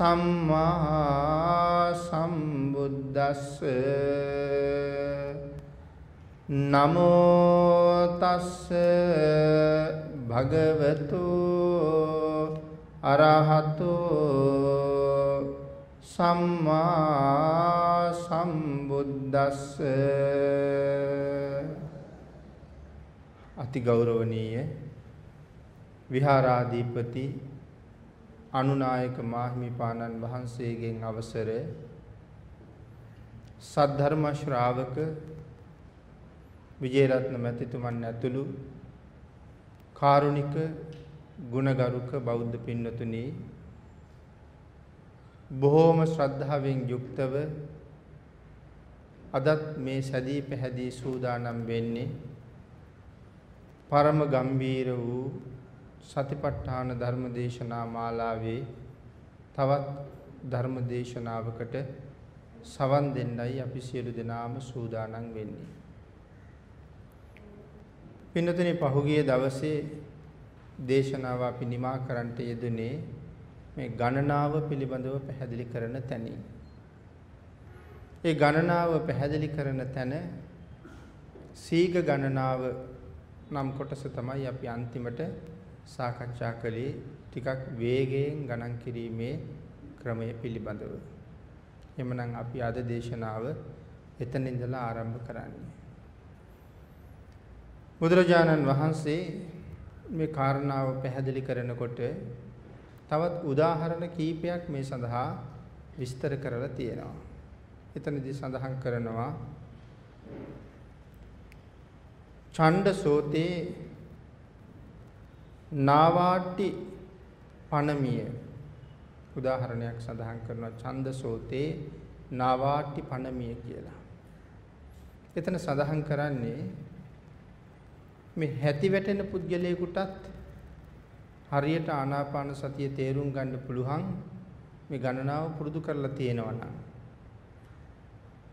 සම්මා සම්බුද්දස්ස. නමෝ තස්ස භගවතු අරහතු සම්මා සම්බුද්දස්ස. අති ගෞරවනීය විහාරාධිපති අනුනායක මාහිමිපාණන් වහන්සේගෙන් අවසර සද්ධර්ම ශ්‍රාවක විජේරත්න මැතිතුමන් ඇතුළු කාරුණික ගුණගරුක බෞද්ධ පින්නතුනි බොහෝම ශ්‍රද්ධාවෙන් යුක්තව අදත් මේ සැදී පැහැදී සූදානම් වෙන්නේ පරම ගම්බීර වූ සතිපට්ඨාන ධර්ම දේශනා මාලාවේ තවත් ධර්ම දේශනාවකට සවන් දෙන්නයි අපි සියලු දෙනාම සූදානම් වෙන්නේ. පින්නතුනේ පහුගිය දවසේ දේශනාව අපි නිමා කරන්නට යෙදුනේ මේ ගණනාව පිළිබඳව පැහැදිලි කරන තැනින්. ඒ ගණනාව පැහැදිලි කරන තැන සීග ගණනාව නම් කොටස තමයි අපි අන්තිමට සාකච්ඡා කළේ ටිකක් වේගයෙන් ගණන් කිරීමේ ක්‍රමය පිළිබඳව. එමනම් අපි අද දේශනාව එතන ඉඳලා ආරම්භ කරන්නේ. බුදුරජාණන් වහන්සේ මේ කාරණාව පැහැදිලි කරනකොට තවත් උදාහරණ කීපයක් මේ සඳහා විස්තර කරලා තියෙනවා. එතනදී සඳහන් කරනවා ඡණ්ඩ සෝතේ නාවාට්ටි පනමිය උදාහරණයක් සඳහන් කරනවා ඡන්ද සෝතේ නාවාට්ටි පනමිය කියලා. එතන සඳහන් කරන්නේ මේ හැති වැටෙන පුද්ගලයෙකුටත් හරියට ආනාපාන සතිය තේරුම් ගන්න පුළුවන් මේ ගණනාව පුරුදු කරලා තියෙනවා නම්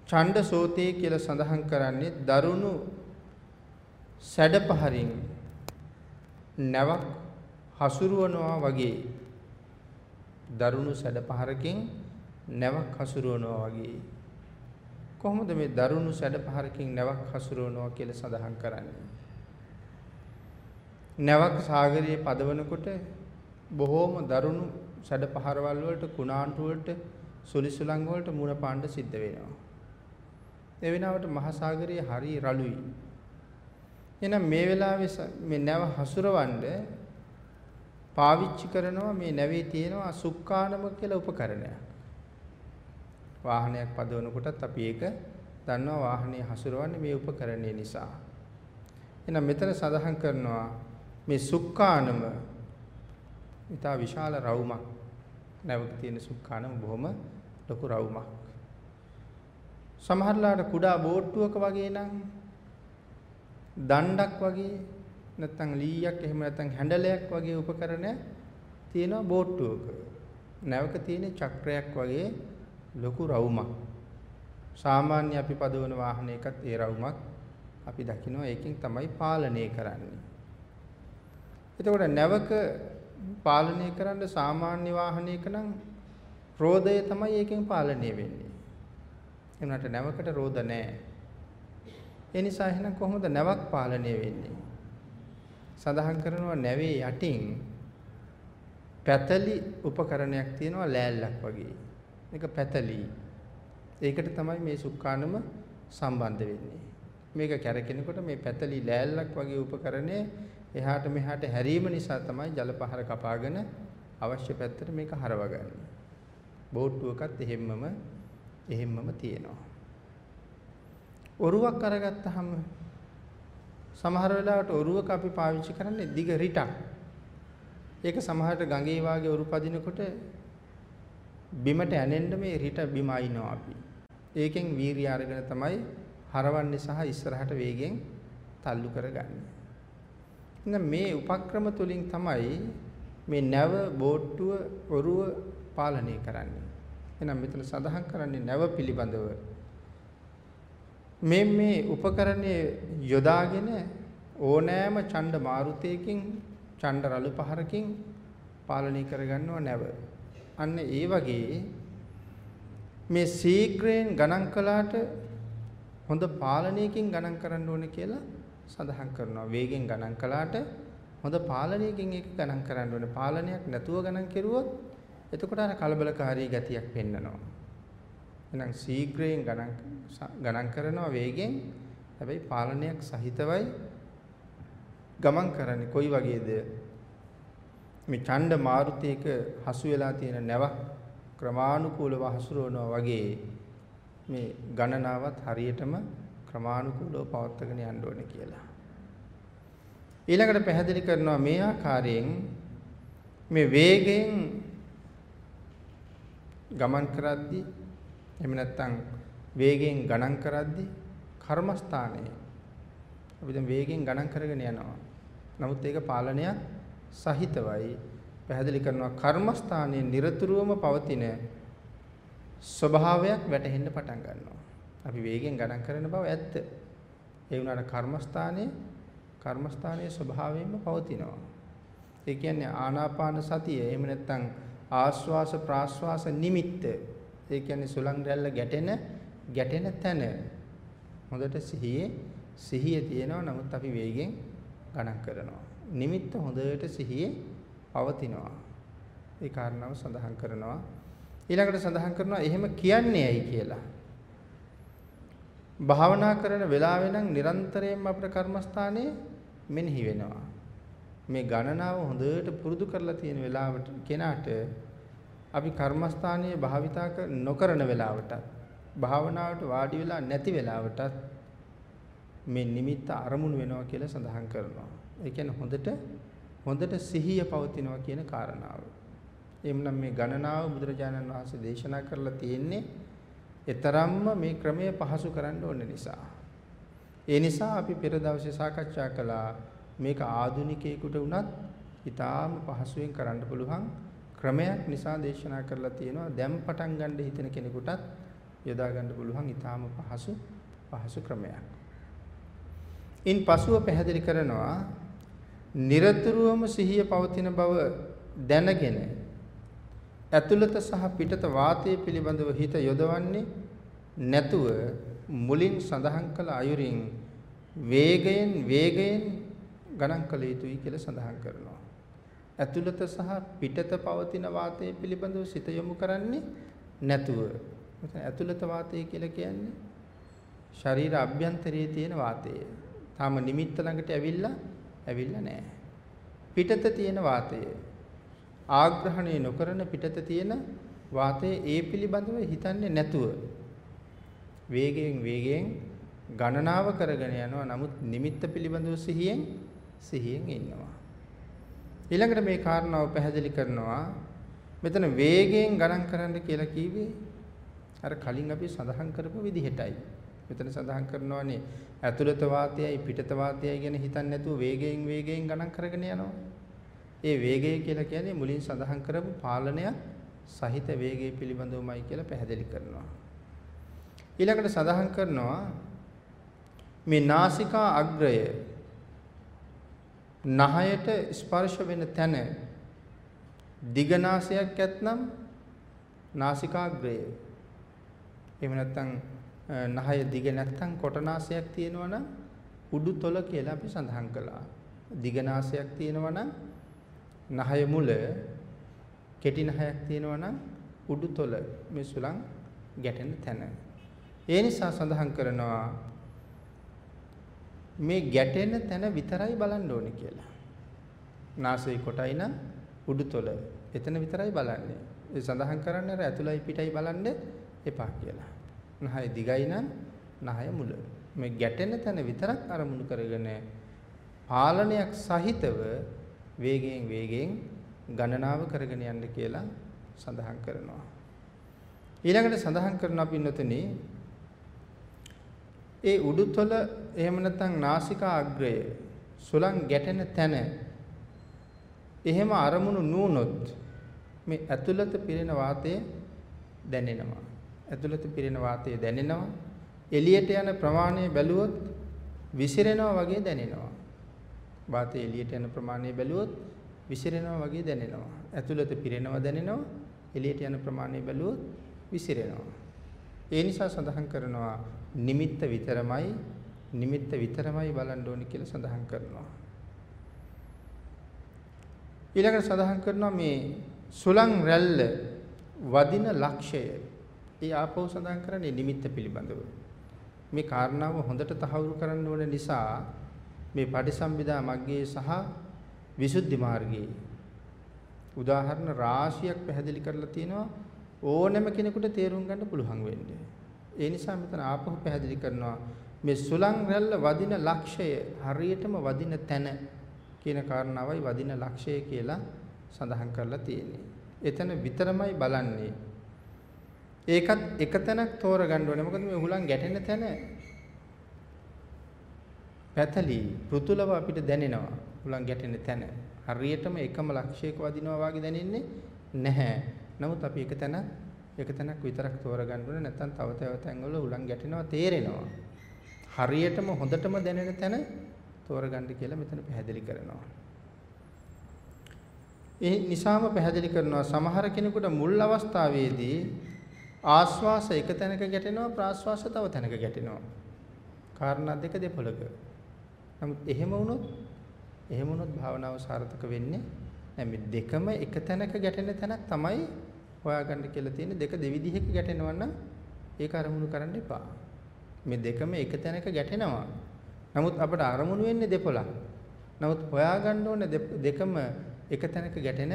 ඡණ්ඩ සෝතේ කියලා සඳහන් කරන්නේ දරුණු සැඩපහරින් නැවක් හසුරුවනවා වගේ. දරුණු සැඩපහරකින් නැවක් හසුරුවනවා වගේ. කොහොමද මේ දරුණු සැඩපහරකින් නැවක් හසුරුවනවා කියලා සඳහන් කරන්නේ? නැවක් සාගරයේ පදවනකොට බොහෝම දරුණු සැඩපහරවල් වලට කුණාටු වලට සුලිසුලංග වලට මුණ පාණ්ඩ සිද්ධ වෙනවා. ඒ වෙනාවට මහා සාගරයේ හරි රළුයි. එහෙනම් මේ වෙලාවේ මේ නැව හසුරවන්න පාවිච්චි කරනවා මේ නැවේ තියෙනවා සුක්කානම කියලා උපකරණයක්. වාහනයක් පදවනකොටත් අපි ඒක දන්නවා වාහනේ හසුරවන්නේ මේ උපකරණය නිසා. එහෙනම් මෙතන සඳහන් කරනවා මේ සුක්කානම ඉතා විශාල රවුමක් නැවක තියෙන සුක්කානම බොහොම ලොකු රවුමක්. සමහරලාට කුඩා බෝට්ටුවක වගේ නම් දණ්ඩක් වගේ නැත්නම් ලීයක් එහෙම නැත්නම් හැන්ඩලයක් වගේ උපකරණ තියෙනවා බෝට්ටුවක. නැවක තියෙන චක්‍රයක් වගේ ලොකු රවුමක්. සාමාන්‍ය අපි පදවන වාහනයකත් ඒ රවුමක් අපි දකිනවා ඒකෙන් තමයි පාලනය කරන්නේ. එතකොට නැවක පාලනය කරන්න සාමාන්‍ය වාහනයක නම් රෝදය තමයි ඒකෙන් පාලනය වෙන්නේ. එනකට නැවකට රෝද නැහැ. ඒ නිසා එහෙනම් කොහොමද නැවක් පාලනය වෙන්නේ? සඳහන් කරනවා නැවේ යටින් පැතලි උපකරණයක් තියෙනවා ලෑල්ලක් වගේ. මේක පැතලි. ඒකට තමයි මේ සුක්කානම සම්බන්ධ වෙන්නේ. මේක කැරකෙනකොට මේ පැතලි ලෑල්ලක් වගේ උපකරණය එහාට මෙහාට හැරීම නිසා තමයි ජල පහර කපාගෙන අවශ්‍ය පැත්තට මේක හරවගන්නේ. බෝට්ටුවකත් එහෙම්මම එහෙම්මම තියෙනවා. ඔරුවක් අරගත්තාම සමහර වෙලාවට ඔරුවක අපි පාවිච්චි කරන්නේ දිග රිටක්. ඒක සමහරට ගඟේ වාගේ ඔරු පදිනකොට බිමට ඇනෙන්න මේ රිට බිම අයින්නවා අපි. ඒකෙන් වීරිය අරගෙන තමයි හරවන්නේ සහ ඉස්සරහට වේගෙන් තල්ලු කරගන්නේ. එහෙනම් මේ උපක්‍රම තුලින් තමයි මේ නැව බෝට්ටුව ඔරුව පාලනය කරන්නේ. එහෙනම් මෙතන සඳහන් කරන්නේ නැව පිළිබඳව මේ මේ උපකරණයේ යොදාගෙන ඕනෑම ඡණ්ඩ මාරුතයකින් ඡණ්ඩ රළු පහරකින් පාලනය කරගන්නව නැව. අන්න ඒ වගේ මේ ශීඝ්‍රයෙන් ගණන් කළාට හොඳ පාලනයකින් ගණන් කරන්න ඕනේ කියලා සඳහන් කරනවා. වේගෙන් ගණන් කළාට හොඳ පාලනයකින් ඒක ගණන් කරන්න ඕනේ. පාලනයක් නැතුව ගණන් කෙරුවොත් එතකොට අර කලබලකාරී ගතියක් පෙන්නනවා. එහෙනම් ශීඝ්‍රයෙන් ගණන් ගණන් කරනවා වේගෙන්. හැබැයි පාලනයක් සහිතවයි ගමන් කරන්නේ. කොයි වගේද? මේ ඡණ්ඩ මාරුතයක හසු වෙලා තියෙන නැව ක්‍රමානුකූලව හසුරවනවා වගේ මේ ගණනාවත් හරියටම ක්‍රමානුකූලව පවත්වාගෙන යන්න ඕනේ කියලා. ඊළඟට පැහැදිලි කරනවා මේ ආකාරයෙන් මේ වේගයෙන් ගමන් කරද්දී එහෙම නැත්නම් වේගයෙන් ගණන් කරද්දී කර්මස්ථානයේ අපි දැන් වේගෙන් ගණන් කරගෙන යනවා. නමුත් ඒක පාලනයක් සහිතවයි පැහැදිලි කරනවා කර්මස්ථානයේ নিরතුරුවම පවතින ස්වභාවයක් වැටහෙන්න පටන් ගන්නවා. අපි වේගෙන් ගණන් කරන බව ඇත්ත. ඒ වුණාට කර්මස්ථානයේ කර්මස්ථානයේ ස්වභාවයෙන්ම පවතිනවා. ඒ කියන්නේ ආනාපාන සතිය එහෙම නැත්නම් ආස්වාස ප්‍රාස්වාස නිමිත්ත. ඒ කියන්නේ සුලං රැල්ල ගැටෙන ගැටෙන තැන. හොඳට සිහියේ සිහිය තියෙනවා නමුත් අපි වේගෙන් ගණන් කරනවා. නිමිත්ත හොඳට සිහියේ පවතිනවා. ඒ කාරණාව සඳහන් කරනවා. ඊළඟට සඳහන් කරනවා එහෙම කියන්නේ ඇයි කියලා. භාවනා කරන වෙලාවෙ නම් නිරන්තරයෙන්ම අපේ කර්මස්ථානයේ මෙනෙහි වෙනවා. මේ ගණනාව හොඳට පුරුදු කරලා තියෙන වෙලාවට කෙනාට අපි කර්මස්ථානයේ භාවිතා නොකරන වෙලාවට භාවනාවට වාඩි වෙලා නැති වෙලාවටත් මේ නිමිත්ත අරමුණු වෙනවා කියලා සඳහන් කරනවා. ඒ කියන්නේ හොඳට හොඳට සිහිය පවතිනවා කියන කාරණාව. එම්නම් මේ ගණනාව බුදුරජාණන් වහන්සේ දේශනා කරලා තියෙන්නේ එතරම්ම මේ ක්‍රමය පහසු කරන්න ඕන නිසා. ඒ නිසා අපි පෙර දවසේ සාකච්ඡා කළා මේක ආධුනිකයෙකුට වුණත් ඊටාම පහසුවෙන් කරන්න පුළුවන් ක්‍රමයක් නිසා දේශනා කරලා තියෙනවා. දැන් පටන් ගන්න හිතෙන කෙනෙකුටත් යොදා ගන්න පුළුවන් ඊටාම පහසු පහසු ක්‍රමයක්. ඉන් පසුව පැහැදිලි කරනවා নিরතුරුවම සිහිය පවතින බව දැනගෙන ඇතුළත සහ පිටත වාතය පිළිබඳව හිත යොදවන්නේ නැතුව මුලින් සඳහන් කළ අයුරින් වේගයෙන් වේගයෙන් ගණන් කළ යුතුයි කියලා සඳහන් කරනවා. ඇතුළත සහ පිටත පවතින වාතය පිළිබඳව සිත යොමු කරන්නේ නැතුව. මෙතන ඇතුළත වාතය කියලා කියන්නේ ශරීර අභ්‍යන්තරයේ තියෙන වාතය. තාම නිමිත්ත ළඟට ඇවිල්ලා ඇවිල්ලා නැහැ. පිටත තියෙන වාතය ආග්‍රහණය නොකරන පිටත තියෙන වාතය ඒ පිළිබඳව හිතන්නේ නැතුව වේගයෙන් වේගයෙන් ගණනාව කරගෙන යනවා. නමුත් නිමිත්ත පිළිබඳව සිහියෙන් සිහියෙන් ඉන්නවා. ඊළඟට මේ කාරණාව පැහැදිලි කරනවා. මෙතන වේගයෙන් ගණන් කරන්න කියලා කිව්වේ අර කලින් අපි සඳහන් කරපු විදිහටයි. මෙතන සඳහන් කරනවානේ ඇතුළත වාතයයි පිටත වාතයයි ගැන හිතන්නේ නැතුව වේගයෙන් වේගයෙන් ගණන් කරගෙන යනවා. ඒ වේගය කියලා කියන්නේ මුලින් සඳහන් කරපු පාලනයක් සහිත වේගය පිළිබඳවමයි කියලා පැහැදිලි කරනවා. ඊළඟට සඳහන් කරනවා මේ නාසිකා අග්‍රය නහයට ස්පර්ශ වෙන තැන දිගනාසයක් ඇත්නම් නාසිකාග්‍රය එහෙම නැත්නම් නහය දිග නැත්නම් කොටනාසයක් තියෙනවා නම් උඩුතොල කියලා අපි සඳහන් කළා. දිගනාසයක් තියෙනවා නම් නහය මුල කෙටි නහයක් තියෙනවා නම් උඩුතොල මේ සුලං ගැටෙන තැන. ඒ නිසා සඳහන් කරනවා මේ ගැටෙන තැන විතරයි බලන්න ඕනේ කියලා. නාසයේ කොටයි නම් උඩුතොල එතන විතරයි බලන්නේ. ඒ සඳහන් කරන්නේ අර ඇතුළයි පිටයි බලන්න එපා කියලා. නහය දිගයි නම් නහය මුල. මේ ගැටෙන තැන විතරක් අරමුණු කරගෙන පාලනයක් සහිතව වේගයෙන් වේගයෙන් ගණනාව කරගෙන යන්න කියලා සඳහන් කරනවා. ඊළඟට සඳහන් කරනවා පින්නතුනි ඒ උඩුතල එහෙම නැත්නම් නාසිකා අග්‍රය සුලං ගැටෙන තැන එහෙම අරමුණු නුනොත් මේ ඇතුළත පිරෙන වාතය දැනෙනවා. ඇතුළත පිරෙන වාතය දැනෙනවා. එළියට යන ප්‍රමාණය බැලුවොත් විසිරෙනවා වගේ දැනෙනවා. වාතය එළියට යන ප්‍රමාණය බැලුවොත් විසිරෙනවා වගේ දැනෙනවා. ඇතුළත පිරෙනවා දැනෙනවා. එළියට යන ප්‍රමාණය බැලුවොත් විසිරෙනවා. ඒ නිසා සඳහන් කරනවා නිමිත්ත විතරමයි නිමිත්ත විතරමයි බලන්න ඕනේ කියලා සඳහන් කරනවා. ඊළඟට සඳහන් කරනවා මේ සුලං රැල්ල වදින ලක්ෂය ඒ ආපහු සඳහන් කරන්නේ නිමිත්ත පිළිබඳව. මේ කාරණාව හොඳට තහවුරු කරන්න ඕන නිසා මේ පටිසම්භිදා මග්ගයේ සහ විසුද්ධි මාර්ගයේ උදාහරණ රාශියක් පැහැදිලි කරලා තියෙනවා ඕනෑම කෙනෙකුට තේරුම් ගන්න පුළුවන් වෙන්නේ. ඒ නිසා මෙතන ආපහු පැහැදිලි කරනවා මේ සුලං රැල්ල වදින ලක්ෂය හරියටම වදින තැන කියන කාරණාවයි වදින ලක්ෂය කියලා සඳහන් කරලා තියෙන්නේ. එතන විතරමයි බලන්නේ. ඒකත් එක තැනක් තෝරගන්න ඕනේ. මොකද මේ උහුලන් ගැටෙන තැන පැතලි පෘතුලව අපිට දැනෙනවා. උහුලන් ගැටෙන තැන. හරියටම එකම ලක්ෂයක වදිනවා වගේ දැනෙන්නේ නැහැ. නමුත් අපි එක තැන එක තැනක් විතරක් තෝරගන්න ඕනේ. නැත්නම් තව තව තැන්වල උහුලන් ගැටෙනවා තේරෙනවා. හරියටම හොඳටම දැනෙන තැන තෝරගන්න කියලා මෙතන පැහැදිලි කරනවා. ඒ නිසාම පැහැදිලි කරනවා සමහර කෙනෙකුට මුල් අවස්ථාවේදී ආස්වාස එක තැනක ගැටෙනවා ප්‍රාස්වාස තව තැනක ගැටෙනවා. කාරණා දෙක දෙපොළක. නමුත් එහෙම වුණොත් එහෙම වුණොත් භාවනාව සාර්ථක වෙන්නේ නැහැ. මේ දෙකම එක තැනක ගැටෙන තැනක් තමයි හොයාගන්න කියලා තියෙන්නේ. දෙක දෙවිදිහක ගැටෙනවා නම් ඒක අරමුණු කරන්න එපා. මේ දෙකම එක තැනක ගැටෙනවා. නමුත් අපට අරමුණු වෙන්නේ දෙපොළක්. නමුත් හොයාගන්න ඕනේ දෙකම එක තැනක ගැටෙන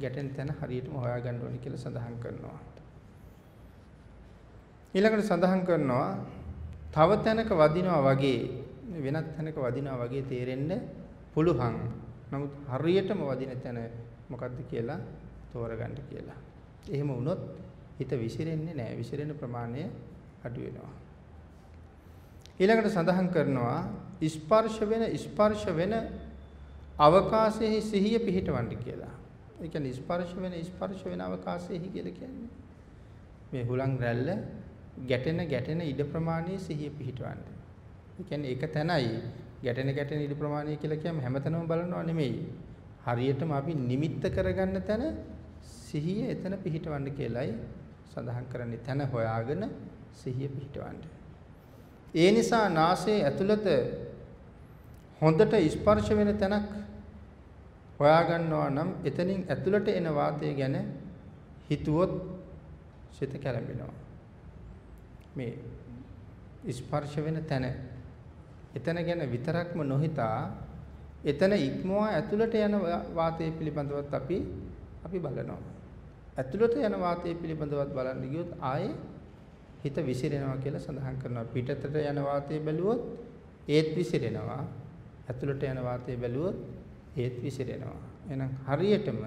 ගැටෙන තැන හරියටම හොයාගන්න ඕනේ කියලා සඳහන් කරනවා. ඊළඟට සඳහන් කරනවා තව තැනක වදිනවා වගේ වෙනත් තැනක වදිනවා වගේ තේරෙන්න පුළුවන්. නමුත් හරියටම වදින තැන මොකද්ද කියලා තෝරගන්න කියලා. එහෙම වුණොත් හිත විසිරෙන්නේ නැහැ. විසිරෙන ප්‍රමාණය අඩු වෙනවා. ඊළඟට සඳහන් කරනවා ස්පර්ශ වෙන ස්පර්ශ වෙන අවකාශයේ සිහිය පිහිටවන්න කියලා. ඒ කියන්නේ ස්පර්ශ වෙන ස්පර්ශ වෙන අවකාශයේ කියලා කියන්නේ මේ හුලං රැල්ල ගැටෙන ගැටෙන ඉඩ ප්‍රමාණයේ සිහිය පිහිටවන්න. ඒ කියන්නේ එක තැනයි ගැටෙන ගැටෙන ඉඩ ප්‍රමාණය කියලා කියම හැමතැනම බලනවා නෙමෙයි. හරියටම අපි නිමිත්ත කරගන්න තැන සිහිය එතන පිහිටවන්න කියලයි සඳහන් කරන්නේ. තැන හොයාගෙන සිහිය පිහිටවන්න. ඒ නිසා නාසයේ ඇතුළත හොඳට ස්පර්ශ වෙන තැනක් හොයා ගන්නවා නම් එතනින් ඇතුළට එන වාතය ගැන හිතුවොත් සිත කැළඹෙනවා. මේ ස්පර්ශ වෙන තැන එතන ගැන විතරක්ම නොහිතා එතන ඉක්මවා ඇතුළට යන වාතය පිළිබඳවත් අපි අපි බලනවා. ඇතුළට යන වාතය පිළිබඳවත් බලන්න ගියොත් ආයේ හිත විසිරෙනවා කියලා සඳහන් කරනවා. පිටතට යන වාතය බැලුවොත් ඒත් විසිරෙනවා. ඇතුළට යන වාතය බැලුවොත් ඒත් විසිරෙනවා. එහෙනම් හරියටම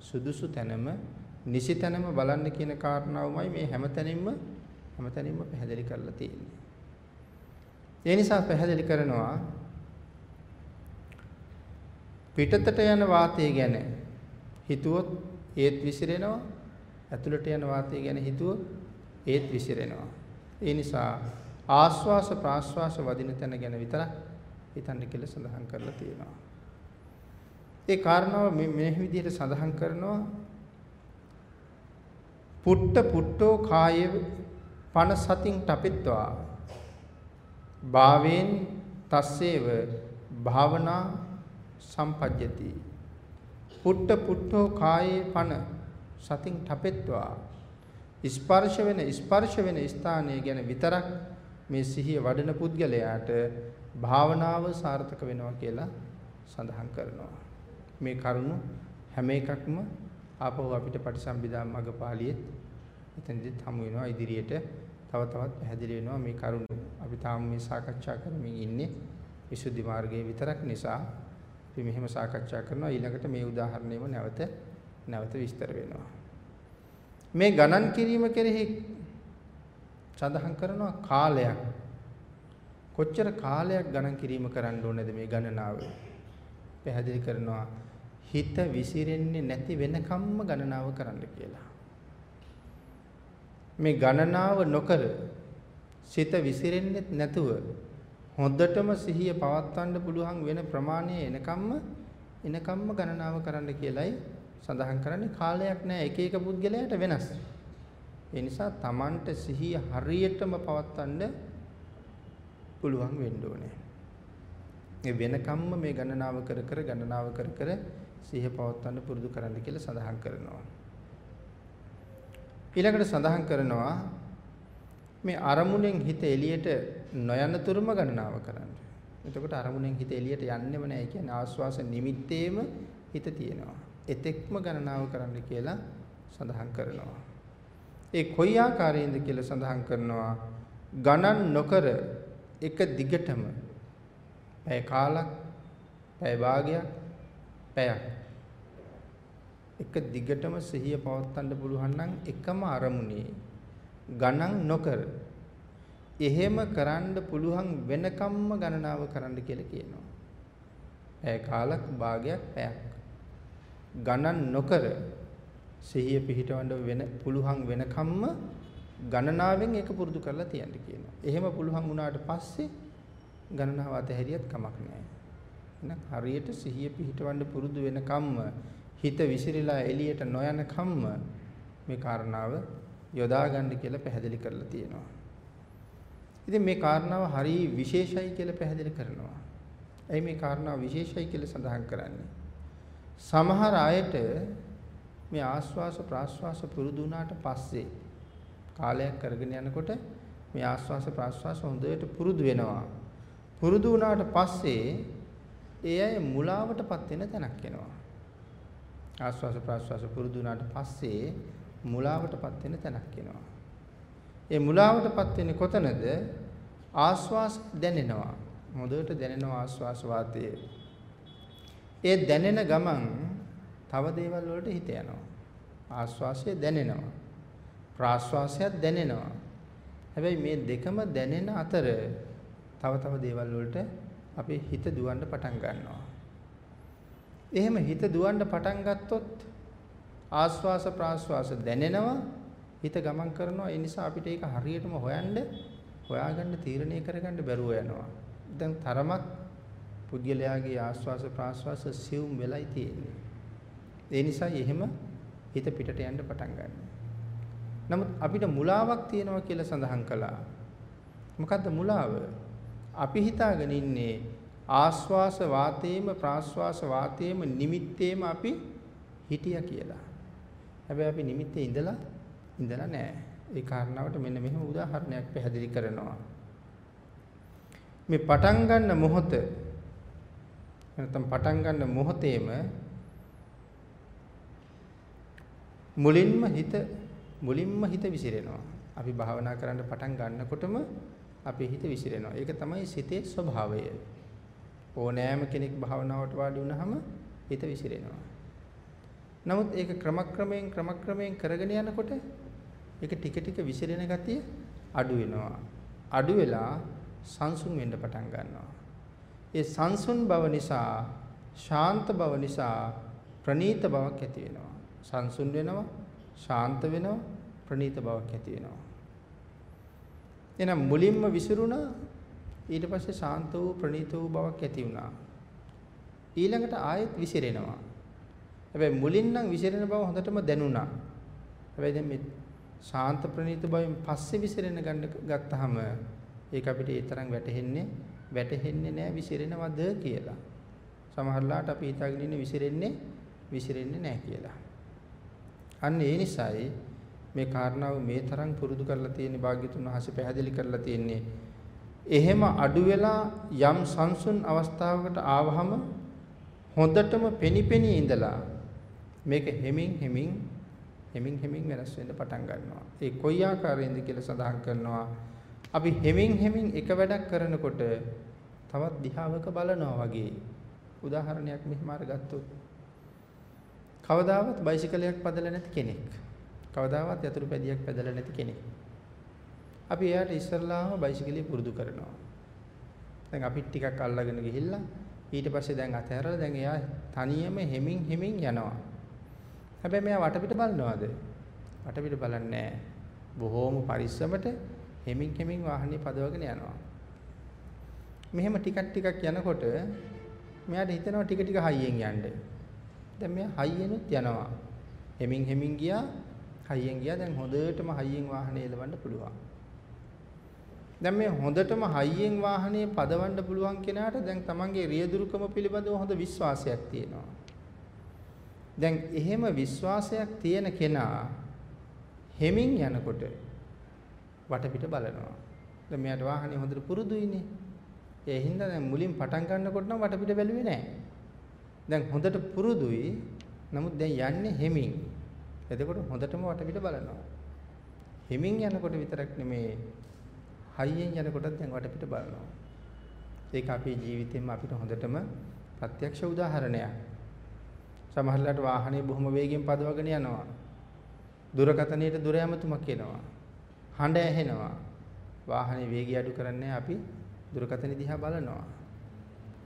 සුදුසු තැනම නිසි තැනම බලන්න කියන කාරණාවමයි මේ හැමතැනින්ම හැමතැනින්ම පැහැදිලි කරලා තියෙන්නේ. ඒ නිසා පැහැදිලි කරනවා පිටතට යන වාතය ගැන හිතුවොත් ඒත් විසිරෙනවා. ඇතුළට යන වාතය ගැන හිතුවොත් ඒත් විසිරෙනවා. ඒ නිසා ආස්වාස ප්‍රාස්වාස වදින තැන ගැන විතරක් හිතන්න කියලා සඳහන් කරලා තියෙනවා. ඒ කාරණාව මේ මේ විදිහට සඳහන් කරනවා පුට්ට පුට්ටෝ කායේ පන සතින් තපෙත්වා භාවෙන් තස්සේව භාවනා සම්පජ්ජති පුට්ට පුට්ටෝ කායේ පන සතින් තපෙත්වා ස්පර්ශ වෙන ස්පර්ශ වෙන ස්ථානය ගැන විතරක් මේ සිහිය වඩන පුද්ගලයාට භාවනාව සාර්ථක වෙනවා කියලා සඳහන් කරනවා. මේ කරුණු හැම එකක්ම ආපහු අපිට පටිසම්භිදා මගපාළියෙත් එතනදිත් හමු වෙනවා ඉදිරියට තව තවත් පැහැදිලි වෙනවා මේ කරුණු. අපි තාම මේ සාකච්ඡා කරමින් ඉන්නේ විසුද්ධි මාර්ගයේ විතරක් නිසා අපි මෙහෙම සාකච්ඡා කරනවා ඊළඟට මේ උදාහරණයම නැවත නැවත විස්තර වෙනවා. මේ ගණන් කිරීම කෙරෙහි සඳහන් කරනවා කාලයක්. කොච්චර කාලයක් ගණන් කිරීම කරන්න ඕනේද මේ ගණනාව? පැහැදිලි කරනවා හිත විසිරෙන්නේ නැති වෙනකම්ම ගණනාව කරන්න කියලා. මේ ගණනාව නොකර සිත විසිරෙන්නේ නැතුව හොඳටම සිහිය පවත්වන්න පුළුවන් වෙන ප්‍රමාණය එනකම්ම එනකම්ම ගණනාව කරන්න කියලයි සඳහන් කරන්නේ කාලයක් නෑ එක එක පුද්ගලයාට වෙනස්. ඒ නිසා Tamanට සිහිය හරියටම පවත්වන්න පුළුවන් වෙන්න ඕනේ. ඒ වෙනකම්ම මේ ගණනාව කර කර ගණනාව කර කර සිහිය පවත්වන්න පුරුදු කරන්න කියලා සඳහන් කරනවා. ඊළඟට සඳහන් කරනවා මේ අරමුණෙන් හිත එළියට නොයන තුරුම ගණනාව කරන්න. එතකොට අරමුණෙන් හිත එළියට යන්නෙම නැහැ කියන්නේ ආස්වාස නිමිත්තේම හිත තියෙනවා. එතෙක්ම ගණනාව කරන්න කියලා සඳහන් කරනවා. ඒ කොයි ආකාරයෙන්ද කියලා සඳහන් කරනවා ගණන් නොකර එක දිගටම පැය කාලක් පැය භාගයක් පැයක් එක දිගටම සිහිය පවත්වන්න පුළුවන් නම් එකම අරමුණේ ගණන් නොකර එහෙම කරන්න පුළුවන් වෙනකම්ම ගණනාව කරන්න කියලා කියනවා. පැය කාලක් භාගයක් පැයක් ගණන් නොකර සිහිය පිහිටවන්න වෙන පුළුවන් වෙනකම්ම ගණනාවෙන් ඒක පුරුදු කරලා තියන්න කියනවා. එහෙම පුළුවන් වුණාට පස්සේ ගණනාව අතහැරියත් කමක් නැහැ. එහෙනම් හරියට සිහිය පිහිටවන්න පුරුදු වෙනකම්ම හිත විසිරීලා එළියට නොයන කම්ම මේ කාරණාව යොදා ගන්න කියලා පැහැදිලි කරලා තියෙනවා. ඉතින් මේ කාරණාව හරි විශේෂයි කියලා පැහැදිලි කරනවා. ඇයි මේ කාරණාව විශේෂයි කියලා සඳහන් කරන්නේ? සමහර අයට මේ ආස්වාස ප්‍රාස්වාස පුරුදු වුණාට පස්සේ කාලයක් කරගෙන යනකොට මේ ආස්වාස ප්‍රාස්වාස හොඳට පුරුදු වෙනවා. පුරුදු වුණාට පස්සේ ඒ අය මුලාවටපත් වෙන තැනක් එනවා. ආස්වාස ප්‍රාස්වාස පුරුදු වුණාට පස්සේ මුලාවටපත් වෙන තැනක් එනවා. ඒ මුලාවටපත් වෙන්නේ කොතනද? ආස්වාස දැනෙනවා. හොඳට දැනෙනවා ආස්වාස වාතයේ. ඒ දැනෙන ගමන් තව දේවල් වලට හිත යනවා. ආස්වාසය දැනෙනවා. ප්‍රාස්වාසයත් දැනෙනවා. හැබැයි මේ දෙකම දැනෙන අතර තව තව දේවල් වලට අපේ හිත දුවන්න පටන් ගන්නවා. එහෙම හිත දුවන්න පටන් ගත්තොත් ආස්වාස ප්‍රාස්වාස දැනෙනවා හිත ගමන් කරනවා ඒ නිසා අපිට ඒක හරියටම හොයන්න හොයාගන්න තීරණය කරගන්න බැරුව යනවා. දැන් තරමක් පුද්ගලයාගේ ආස්වාස ප්‍රාස්වාස සිවුම් වෙලයි තියෙන්නේ. ඒ නිසා එහෙම හිත පිටට යන්න පටන් ගන්නවා. නමුත් අපිට මුලාවක් තියෙනවා කියලා සඳහන් කළා. මොකද්ද මුලාව? අපි හිතාගෙන ඉන්නේ ආස්වාස වාතේම ප්‍රාස්වාස වාතේම නිමිත්තේම අපි හිටියා කියලා. හැබැයි අපි නිමිත්තේ ඉඳලා ඉඳලා නැහැ. ඒ කාරණාවට මෙන්න මෙහෙම උදාහරණයක් පැහැදිලි කරනවා. මේ පටන් ගන්න මොහොත නැත්නම් පටන් ගන්න මොහොතේම මුලින්ම හිත මුලින්ම හිත විසිරෙනවා. අපි භාවනා කරන්න පටන් ගන්නකොටම අපේ හිත විසිරෙනවා. ඒක තමයි සිතේ ස්වභාවය. ඕනෑම කෙනෙක් භාවනාවට වාඩි වුණාම හිත විසිරෙනවා. නමුත් ඒක ක්‍රමක්‍රමයෙන් ක්‍රමක්‍රමයෙන් කරගෙන යනකොට ඒක ටික ටික විසිරෙන ගතිය අඩු වෙනවා. අඩු වෙලා සංසුන් වෙන්න පටන් ගන්නවා. ඒ සංසුන් බව නිසා ශාන්ත බව නිසා ප්‍රනීත බවක් ඇති වෙනවා. සංසුන් වෙනවා, ශාන්ත වෙනවා, ප්‍රනීත බවක් ඇති වෙනවා. එහෙනම් මුලින්ම විසිරුණා ඊට පස්සේ ශාන්ත වූ ප්‍රණීත වූ බවක් ඇති වුණා. ඊළඟට ආයෙත් විසිරෙනවා. හැබැයි මුලින් නම් විසිරෙන බව හොඳටම දැනුණා. හැබැයි දැන් මේ ශාන්ත ප්‍රණීත බවෙන් පස්සේ විසිරෙන ගන්න ගත්තාම ඒක අපිට ඒ තරම් වැටහෙන්නේ වැටහෙන්නේ නැහැ විසිරෙනවද කියලා. සමහරලාට අපි හිතාගෙන ඉන්නේ විසිරෙන්නේ විසිරෙන්නේ නැහැ කියලා. අන්න ඒ නිසායි මේ කාරණාව මේ තරම් පුරුදු කරලා තියෙන භාග්‍යතුන් වහන්සේ පැහැදිලි කරලා තියෙන්නේ එහෙම අඩු වෙලා යම් සංසුන් අවස්ථාවකට ආවහම හොඳටම පෙනිපෙනී ඉඳලා මේක හෙමින් හෙමින් හෙමින් හෙමින් වෙනස් වෙන්න පටන් ගන්නවා. ඒ කොයි ආකාරයෙන්ද කියලා සඳහන් කරනවා. අපි හෙමින් හෙමින් එක වැඩක් කරනකොට තවත් දිහාවක බලනවා වගේ. උදාහරණයක් මෙහිම අරගත්තොත් කවදාවත් බයිසිකලයක් පදලා නැති කෙනෙක්. කවදාවත් යතුරු පැදියක් පැදලා නැති කෙනෙක්. අපි එයාට ඉස්සරලාම බයිසිකලේ පුරුදු කරනවා. දැන් අපි ටිකක් අල්ලගෙන ගිහිල්ලා ඊට පස්සේ දැන් අතහැරලා දැන් එයා තනියම හෙමින් හෙමින් යනවා. හැබැයි මෙයා වටපිට බලනවාද? වටපිට බලන්නේ බොහෝම පරිස්සමට හෙමින් හෙමින් වාහනේ පදවගෙන යනවා. මෙහෙම ටිකක් ටිකක් යනකොට මෙයාට හිතෙනවා ටික ටික හයියෙන් යන්න. දැන් මෙයා හයියෙනුත් යනවා. හෙමින් හෙමින් ගියා හයියෙන් ගියා දැන් හොඳටම හයියෙන් වාහනේ එලවන්න පුළුවන්. දැන් මේ හොඳටම හයියෙන් වාහනේ පදවන්න පුළුවන් කෙනාට දැන් තමන්ගේ රියදුරුකම පිළිබඳව හොඳ විශ්වාසයක් තියෙනවා. දැන් එහෙම විශ්වාසයක් තියෙන කෙනා හෙමින් යනකොට වටපිට බලනවා. දැන් මෙයාට වාහනේ හොඳට පුරුදුයිනේ. ඒ හින්දා දැන් මුලින් පටන් ගන්නකොට නම් වටපිට බැලුවේ නැහැ. දැන් හොඳට පුරුදුයි. නමුත් දැන් යන්නේ හෙමින්. එතකොට හොඳටම වටපිට බලනවා. හෙමින් යනකොට විතරක් නෙමේ හයියෙන් යනකොටත් දැන් වටපිට බලනවා. ඒක අපේ ජීවිතේම අපිට හොඳටම ප්‍රත්‍යක්ෂ උදාහරණයක්. සමහරලාට වාහනේ බොහොම වේගෙන් පදවගෙන යනවා. දුරකථනයේට දුර යමතුමක් එනවා. හඬ ඇහෙනවා. වාහනේ වේගය අඩු කරන්නේ අපි දුරකථන දිහා බලනවා.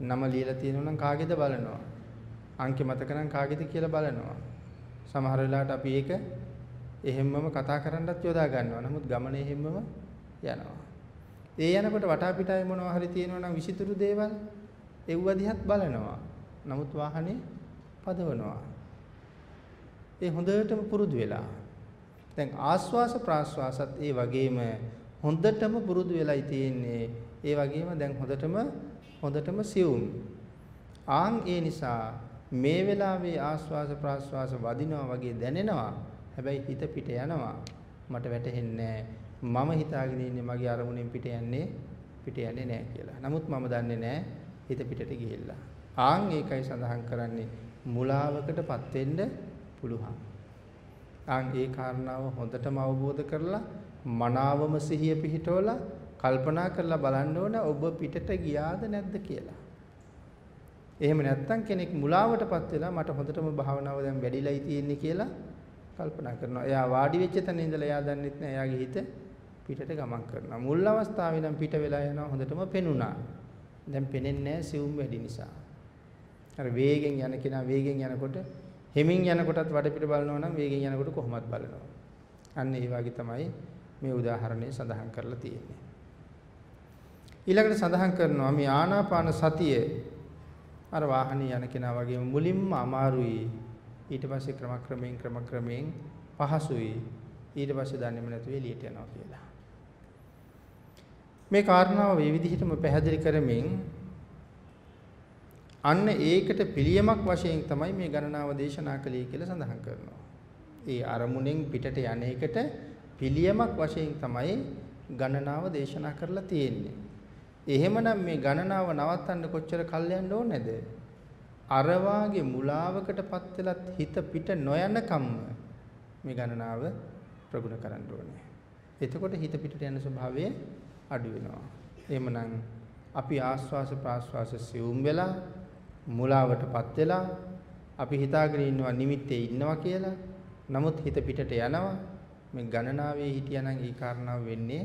නම ලියලා තියෙනවා නම් කාගේද බලනවා. අංක මතක නම් කාගේද කියලා බලනවා. සමහර වෙලාවට අපි ඒක එහෙම්මම කතා කරන්නත් යොදා ගන්නවා. නමුත් ගමනේ එහෙම්මම යනවා. ඒ යනකොට වටා පිටාවේ මොනවා හරි තියෙනවා නම් විසිතුරු දේවල් එව්ව දිහත් බලනවා. නමුත් වාහනේ පදවනවා. ඒ හොඳටම පුරුදු වෙලා. දැන් ආස්වාස ප්‍රාස්වාසත් ඒ වගේම හොඳටම පුරුදු වෙලයි තියෙන්නේ. ඒ වගේම දැන් හොඳටම හොඳටම සියුම්. ආන් ඒ නිසා මේ වෙලාවේ ආස්වාස ප්‍රාස්වාස වදිනවා වගේ දැනෙනවා. හැබැයි හිත පිට යනවා. මට වැටහෙන්නේ මම හිතාගෙන ඉන්නේ මගේ අරමුණෙන් පිට යන්නේ පිට යන්නේ නැහැ කියලා. නමුත් මම දන්නේ නැහැ හිත පිටට ගිහිල්ලා. ආන් ඒකයි සඳහන් කරන්නේ මුලාවකටපත් වෙන්න පුළුවන්. ආන් ඒ කාරණාව හොඳටම අවබෝධ කරලා මනාවම සිහිය පිහිටවලා කල්පනා කරලා බලන්න ඕන ඔබ පිටට ගියාද නැද්ද කියලා. එහෙම නැත්නම් කෙනෙක් මුලාවටපත් වෙලා මට හොඳටම භාවනාව දැන් වැඩිලයි තියෙන්නේ කියලා කල්පනා කරනවා. එයා වාඩි වෙච්ච තැන ඉඳලා එයා දන්නෙත් නෑ එයාගේ හිත පිටට ගමන් කරනවා. මුල් අවස්ථාවේ නම් පිට වෙලා යනවා හොඳටම පෙනුණා. දැන් පෙනෙන්නේ නෑ සිවුම් වැඩි නිසා. අර වේගෙන් යන කෙනා වේගෙන් යනකොට හෙමින් යනකොටත් වටපිට බලනවා නම් වේගෙන් යනකොට කොහොමත් බලනවා. අන්න ඒ වගේ තමයි මේ උදාහරණය සඳහන් කරලා තියෙන්නේ. ඊළඟට සඳහන් කරනවා මේ ආනාපාන සතිය අර වාහනේ යන කෙනා වගේම මුලින්ම අමාරුයි ඊට පස්සේ ක්‍රමක්‍රමයෙන් ක්‍රමක්‍රමයෙන් පහසුයි ඊට පස්සේ දන්නේම නැතුව එළියට යනවා කියලා. මේ කාරණාව මේ විදිහටම පැහැදිලි කරමින් අන්න ඒකට පිළියමක් වශයෙන් තමයි මේ ගණනාව දේශනා කළේ කියලා සඳහන් කරනවා. ඒ අරමුණෙන් පිටට යන එකට පිළියමක් වශයෙන් තමයි ගණනාව දේශනා කරලා තියෙන්නේ. එහෙමනම් මේ ගණනාව නවත්තන්න කොච්චර කල් යන්න ඕනේද? අර වාගේ මුලාවකටපත් වෙලත් හිත පිට නොයන කම්ම මේ ගණනාව ප්‍රගුණ කරන්න ඕනේ. එතකොට හිත පිටට යන ස්වභාවය අඩු වෙනවා. එහෙමනම් අපි ආස්වාස ප්‍රාස්වාස සිවුම් වෙලා මුලාවටපත් වෙලා අපි හිතාගෙන ඉන්නවා නිමිත්තේ ඉන්නවා කියලා. නමුත් හිත පිටට යනවා. මේ ගණනාවේ හිටියානම් ඒ කාරණාව වෙන්නේ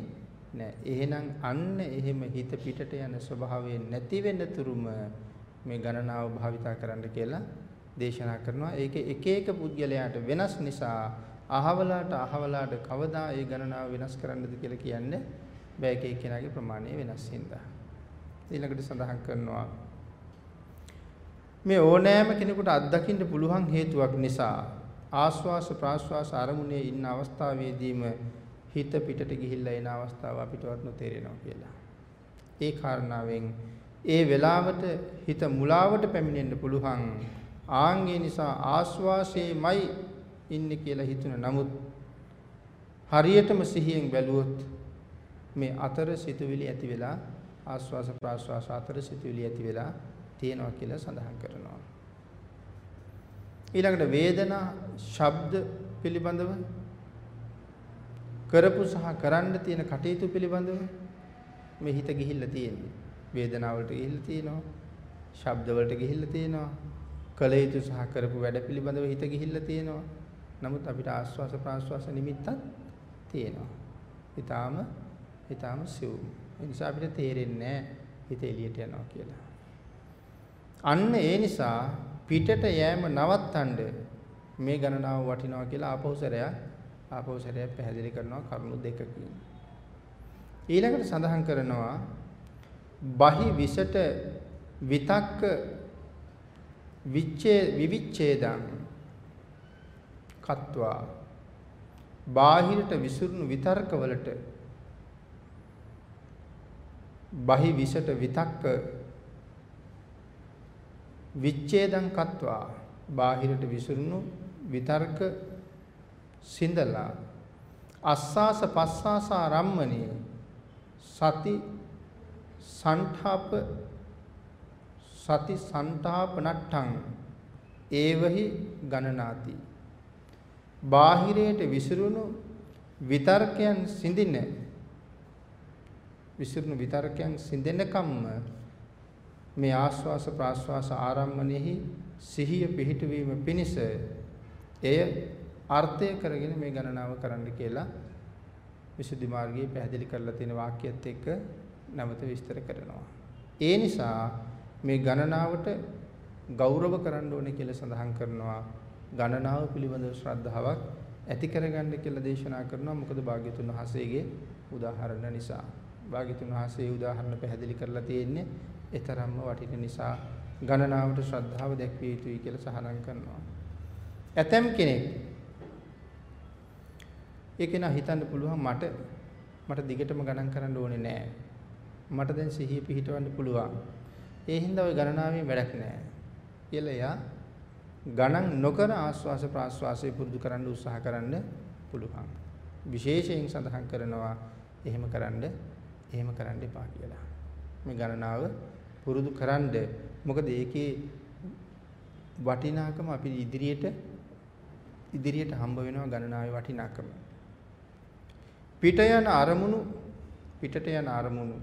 නෑ. එහෙනම් අන්න එහෙම හිත පිටට යන ස්වභාවය නැති වෙන තුරුම මේ ගණනාව භාවිතා කරන්න කියලා දේශනා කරනවා. ඒක එක එක පුද්ගලයාට වෙනස් නිසා අහවලාට අහවලාට කවදා ඒ ගණනාව වෙනස් කරන්නද කියලා කියන්නේ බෑ එක එක්කෙනාගේ ප්‍රමාණය වෙනස් හින්දා. ඊළඟට සඳහන් කරනවා මේ ඕනෑම කෙනෙකුට අත්දකින්න පුළුවන් හේතුවක් නිසා ආස්වාස ප්‍රාස්වාස අරමුණේ ඉන්න අවස්ථාවේදීම හිත පිටට ගිහිල්ලා එන අවස්ථාව අපිටවත් නොතේරෙනවා කියලා. ඒ කාරණාවෙන් ඒ වෙලාවට හිත මුලාවට පැමිණෙන්න පුළුවන්. ආන්ගේ නිසා ආස්වාසේමයි ඉන්නේ කියලා හිතුන නමුත් හරියටම සිහියෙන් බැලුවොත් මේ අතර සිතුවිලි ඇති වෙලා ආස්වාස ප්‍රාස්වාස අතර සිතුවිලි ඇති වෙලා තියෙනවා කියලා සඳහන් කරනවා. ඊළඟට වේදනා, ශබ්ද පිළිබඳව කරපු සහ කරන්න තියෙන කටයුතු පිළිබඳව මේ හිත ගිහිල්ලා තියෙන්නේ. වේදනාවලට ගිහිල්ලා තියෙනවා. ශබ්ද වලට ගිහිල්ලා තියෙනවා. කල යුතු සහ කරපු වැඩ පිළිබඳව හිත ගිහිල්ලා තියෙනවා. නමුත් අපිට ආස්වාස ප්‍රාස්වාස නිමිත්තක් තියෙනවා. ඊටාම ඊටාම සිවුම්. ඒ නිසා අපිට තේරෙන්නේ හිත එළියට යනවා කියලා. අන්න ඒ නිසා පිටට යෑම නවත්තන්න මේ ගණනාව වටිනවා කියලා ආපහු සැරයක් ආපහු සැරයක් පැහැදිලි කරනවා කරුණු දෙකකින්. ඊළඟට සඳහන් කරනවා බහි විසට විතක්ක විච්ඡේ විවිච්ඡේදං කත්වා බාහිරට විසුරුණු විතර්කවලට බහි විසට විතක්ක විච්ඡේදං කତ୍වා. බාහිරට විසිරුණු විතර්ක සිඳලා අස්සාස පස්සාස ආරම්මණී සති සන්ඨාප සති සන්ඨාප නට්ඨං ඒවහි ගණනාති. බාහිරයට විසිරුණු විතර්කයන් සිඳින විසිරුණු විතර්කයන් සිඳෙනකම්ම මේ ආස්වාස ප්‍රාස්වාස ආරම්මණයෙහි සිහිය පිහිටවීම පිණිස එය අර්ථය කරගෙන මේ ගණනාව කරන්න කියලා විසුද්ධි මාර්ගයේ පැහැදිලි කරලා තියෙන වාක්‍යයත් එක්ක නැවත විස්තර කරනවා. ඒ නිසා මේ ගණනාවට ගෞරව කරන්න ඕනේ කියලා සඳහන් කරනවා. ගණනාව පිළිබඳව ශ්‍රද්ධාවක් ඇති කරගන්න කියලා දේශනා කරනවා. මොකද භාග්‍යතුන් වහන්සේගේ උදාහරණ නිසා. භාග්‍යතුන් වහන්සේ උදාහරණ පැහැදිලි කරලා තියෙන්නේ ඒතරම්ම වටින නිසා ගණනාවට ශ්‍රද්ධාව දැක්විය යුතුයි කියලා සහනන් කරනවා. ඇතම් කෙනෙක් ඒක නා හිතන්න පුළුවන් මට මට දිගටම ගණන් කරන්න ඕනේ නෑ. මට දැන් සිහිය පිහිටවන්න පුළුවන්. ඒ හින්දා ওই ගණනාවෙන් වැඩක් නෑ. කියලා එයා ගණන් නොකර ආස්වාස ප්‍රාස්වාසය පුරුදු කරන්න උත්සාහ කරන්න පුළුවන්. විශේෂයෙන් සඳහන් කරනවා එහෙම කරන්න එහෙම කරන්න එපා කියලා. මේ ගණනාව පුරුදු කරන්න මොකද ඒකේ වටිනාකම අපි ඉදිරියට ඉදිරියට හම්බ වෙනවා ගණනාවේ වටිනාකම. පිට යන අරමුණු පිටට යන අරමුණු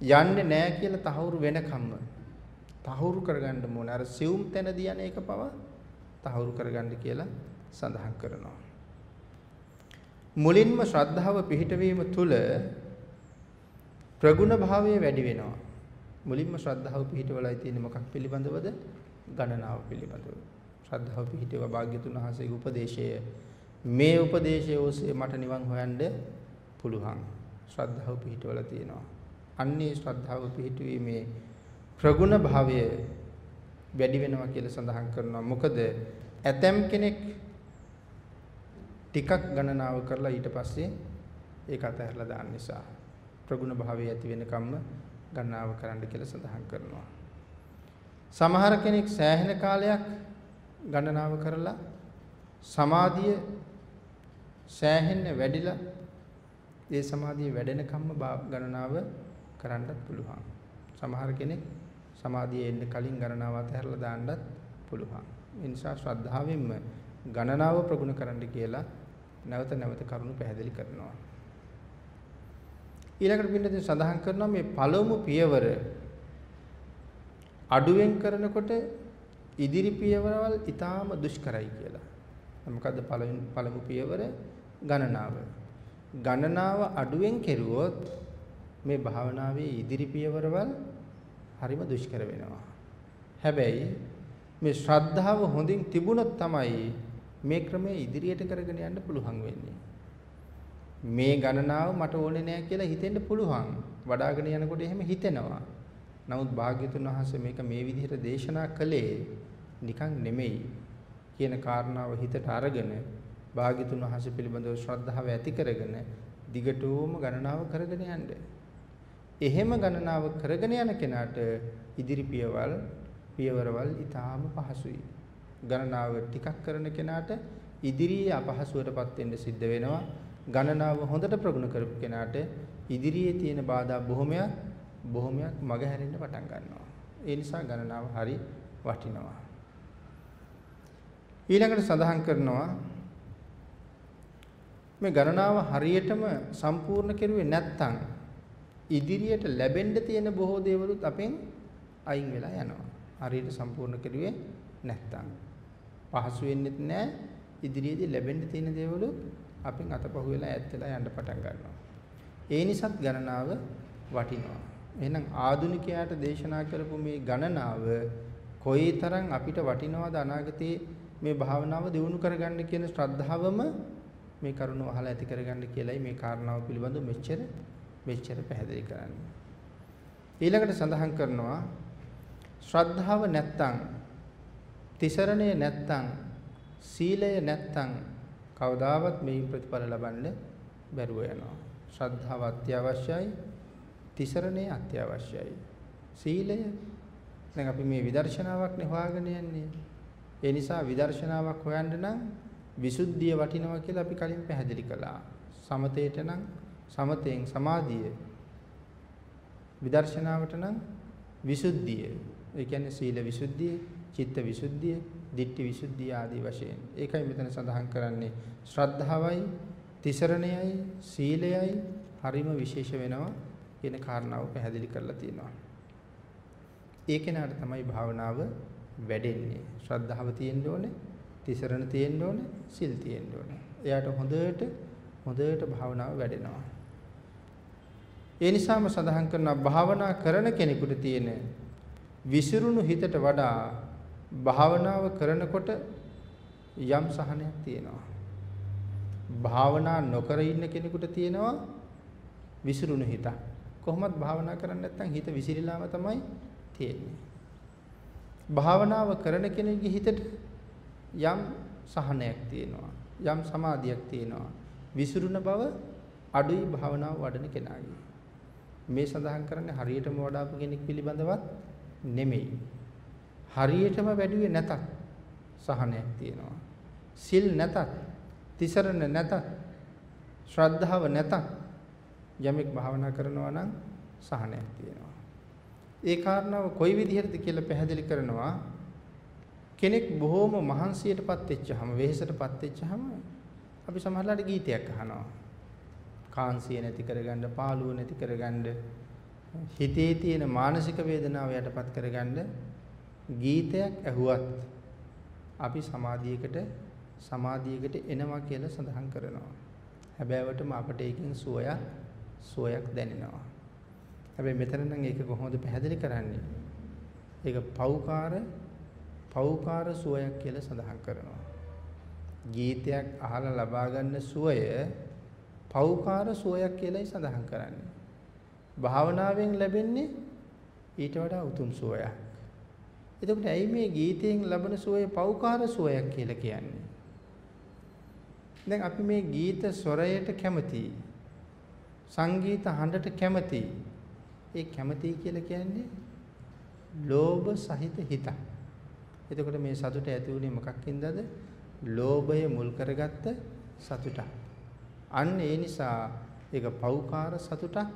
යන්නේ නැහැ කියලා තහවුරු වෙනකම්ම තහවුරු කරගන්න ඕන. අර සිවුම් තැනදී යන එක පවා තහවුරු කරගන්න කියලා සඳහන් කරනවා. මුලින්ම ශ්‍රද්ධාව පිහිටවීම තුළ ප්‍රගුණ භාවය වැඩි වෙනවා. මුලින්ම ශ්‍රද්ධාව පිහිටවලයි තියෙන්නේ මොකක් පිළිබඳවද? ගණනාව පිළිබඳව. ශ්‍රද්ධාව පිහිටව භාග්‍යතුන් වහන්සේගේ උපදේශය මේ උපදේශය ඔස්සේ මට නිවන් හොයන්න පුළුවන්. ශ්‍රද්ධාව පිහිටවල තියෙනවා. අන්නේ ශ්‍රද්ධාව පිහිටුවීමේ ප්‍රගුණ භාවය වැඩි වෙනවා කියලා සඳහන් කරනවා. මොකද ඇතම් කෙනෙක් ටිකක් ගණනාව කරලා ඊට පස්සේ ඒක අතහැරලා දාන්න නිසා ප්‍රගුණ භාවය ඇති වෙනකම්ම ගණනාව කරන්න කියලා සඳහන් කරනවා. සමහර කෙනෙක් සෑහෙන කාලයක් ගණනාව කරලා සමාධිය සෑහෙන්න වැඩිලා ඒ සමාධිය වැඩෙනකම්ම ගණනාව කරන්නත් පුළුවන්. සමහර කෙනෙක් සමාධිය එන්න කලින් ගණනාව අතහැරලා දාන්නත් පුළුවන්. ඒ නිසා ශ්‍රද්ධාවෙන්ම ගණනාව ප්‍රගුණ කරන්න කියලා නැවත නැවත කරුණු පැහැදිලි කරනවා. ඊළඟට පින්නදී සඳහන් කරනවා මේ පළමු පියවර අඩුවෙන් කරනකොට ඉදිරි පියවරවල් ඊටාම දුෂ්කරයි කියලා. මොකද්ද පළමු පියවර ගණනාව. ගණනාව අඩුවෙන් කෙරුවොත් මේ භාවනාවේ ඉදිරි පියවරවල් හරිම දුෂ්කර වෙනවා. හැබැයි මේ ශ්‍රද්ධාව හොඳින් තිබුණොත් තමයි මේ ක්‍රමය ඉදිරියට කරගෙන යන්න පුළුවන් වෙන්නේ. මේ ගණනාව මට ඕනේ නෑ කියලා හිතෙන්න පුළුවන්. වඩාගෙන යනකොට එහෙම හිතෙනවා. නමුත් භාග්‍යතුන් වහන්සේ මේක මේ විදිහට දේශනා කළේ නිකන් නෙමෙයි කියන කාරණාව හිතට අරගෙන භාග්‍යතුන් වහන්සේ පිළිබඳව ශ්‍රද්ධාව ඇති කරගෙන දිගටම ගණනාව කරගෙන යන්න. එහෙම ගණනාව කරගෙන යන කෙනාට ඉදිරි පියවල් පියවරවල් ඊටාම පහසුයි. ගණනාව ටිකක් කරන කෙනාට ඉදිරියේ අපහසුවටපත් වෙන්න සිද්ධ වෙනවා. ගණනාව හොඳට ප්‍රගුණ කරපු කෙනාට ඉදිරියේ තියෙන බාධා බොහොමයක් බොහොමයක් මගහැරෙන්න පටන් ගන්නවා. ඒ නිසා ගණනාව හරි වටිනවා. ඊළඟට සඳහන් කරනවා මේ ගණනාව හරියටම සම්පූර්ණ කෙරුවේ නැත්නම් ඉදිරියට ලැබෙන්න තියෙන බොහෝ දේවලුත් අපෙන් අයින් වෙලා යනවා. හරියට සම්පූර්ණ කෙරුවේ නැත්නම් පහසු වෙන්නේ නැහැ ඉදිරියේදී ලැබෙන්න තියෙන දේවලුත් අපෙන් අතපහු වෙලා ඈත් වෙලා යන්න පටන් ගන්නවා. ඒ නිසාත් ගණනාව වටිනවා. එහෙනම් ආදුනිකයාට දේශනා කරපු මේ ගණනාව කොයිතරම් අපිට වටිනවද අනාගතයේ මේ භාවනාව දියුණු කරගන්න කියන ශ්‍රද්ධාවම මේ කරුණ අහලා ඇති කරගන්න කියලයි මේ කාරණාව පිළිබඳව මෙච්චර මෙච්චර පැහැදිලි කරන්නේ. ඊළඟට සඳහන් කරනවා ශ්‍රද්ධාව නැත්තම් තිසරණය නැත්තම් සීලය නැත්තම් කවදාවත් මේ ප්‍රතිඵල ලබන්න බැරුව යනවා. ශ්‍රද්ධාව අත්‍යවශ්‍යයි. තිසරණය අත්‍යවශ්‍යයි. සීලය දැන් අපි මේ විදර්ශනාවක් නේ හොයාගෙන යන්නේ. ඒ නිසා විදර්ශනාවක් හොයන්න නම් විසුද්ධිය වටිනවා කියලා අපි කලින් පැහැදිලි කළා. සමතේට නම් සමතෙන් සමාධිය. විදර්ශනාවට නම් විසුද්ධිය. ඒ කියන්නේ සීල විසුද්ධිය, චිත්ත විසුද්ධිය, ditthi විසුද්ධිය ආදී වශයෙන්. ඒකයි මෙතන සඳහන් කරන්නේ ශ්‍රද්ධාවයි, තිසරණයයි, සීලයයි හරිම විශේෂ වෙනවා කියන කාරණාව පැහැදිලි කරලා තියෙනවා. ඒ කෙනාට තමයි භාවනාව වැඩෙන්නේ. ශ්‍රද්ධාව තියෙන්න ඕනේ, තිසරණ තියෙන්න ඕනේ, සිල් තියෙන්න ඕනේ. එයාට හොඳට හොඳට භාවනාව වැඩෙනවා. ඒ නිසාම සඳහන් කරනවා භාවනා කරන කෙනෙකුට තියෙන විසිරුණු හිතට වඩා භාවනාව කරනකොට යම් සහනයක් තියෙනවා. භාවනා නොකර ඉන්න කෙනෙකුට තියෙනවා විසිරුණු හිත. කොහොමද භාවනා කරන්නේ නැත්නම් හිත විසිරීලාම තමයි තියෙන්නේ. භාවනාව කරන කෙනෙකුගේ හිතට යම් සහනයක් තියෙනවා. යම් සමාධියක් තියෙනවා. විසිරුණ බව අඩුයි භාවනාව වඩන කෙනාගේ. මේ සඳහන් කරන්නේ හරියටම වඩාපු කෙනෙක් පිළිබඳවත් නෙමෙයි. හරියටම වැඩිවේ නැතත් සහනයක් තියෙනවා. සිල් නැතත්, තිසරණ නැතත්, ශ්‍රද්ධාව නැතත් යමෙක් භාවනා කරනවා නම් සහනයක් තියෙනවා. ඒ කාරණාව කොයි විදිහටද කියලා පැහැදිලි කරනවා. කෙනෙක් බොහොම මහන්සියටපත් වෙච්චහම, වෙහෙසටපත් වෙච්චහම අපි සමහරලාට ගීතයක් අහනවා. කාන්සිය නැති කරගන්න, පාළුව නැති කරගන්න, හිතේ තියෙන මානසික වේදනාව යටපත් කරගන්න ගීතයක් ඇහුවත් අපි සමාධියකට සමාධියකට එනවා කියලා සඳහන් කරනවා. හැබෑවටම අපට ඒකෙන් සුවයක් සුවයක් දැනෙනවා. හැබැයි මෙතන නම් ඒක කොහොමද පැහැදිලි කරන්නේ? ඒක පෞකාර පෞකාර සුවයක් කියලා සඳහන් කරනවා. ගීතයක් අහලා ලබා ගන්න සුවය පෞකාර සුවයක් කියලායි සඳහන් කරන්නේ. භාවනාවෙන් ලැබෙන්නේ ඊට වඩා උතුම් සුවයක්. එතකොට ඇයි මේ ගීතයෙන් ලබන සුවය පෞකාර සුවයක් කියලා කියන්නේ? දැන් අපි මේ ගීත ස්වරයට කැමතියි. සංගීත හඬට කැමතියි. ඒ කැමතියි කියලා කියන්නේ ලෝභ සහිත හිත. එතකොට මේ සතුට ඇති වුණේ මොකක්ින්දද? ලෝභය මුල් කරගත්ත සතුටක්. අන්න ඒ නිසා ඒක පෞකාර සතුටක්,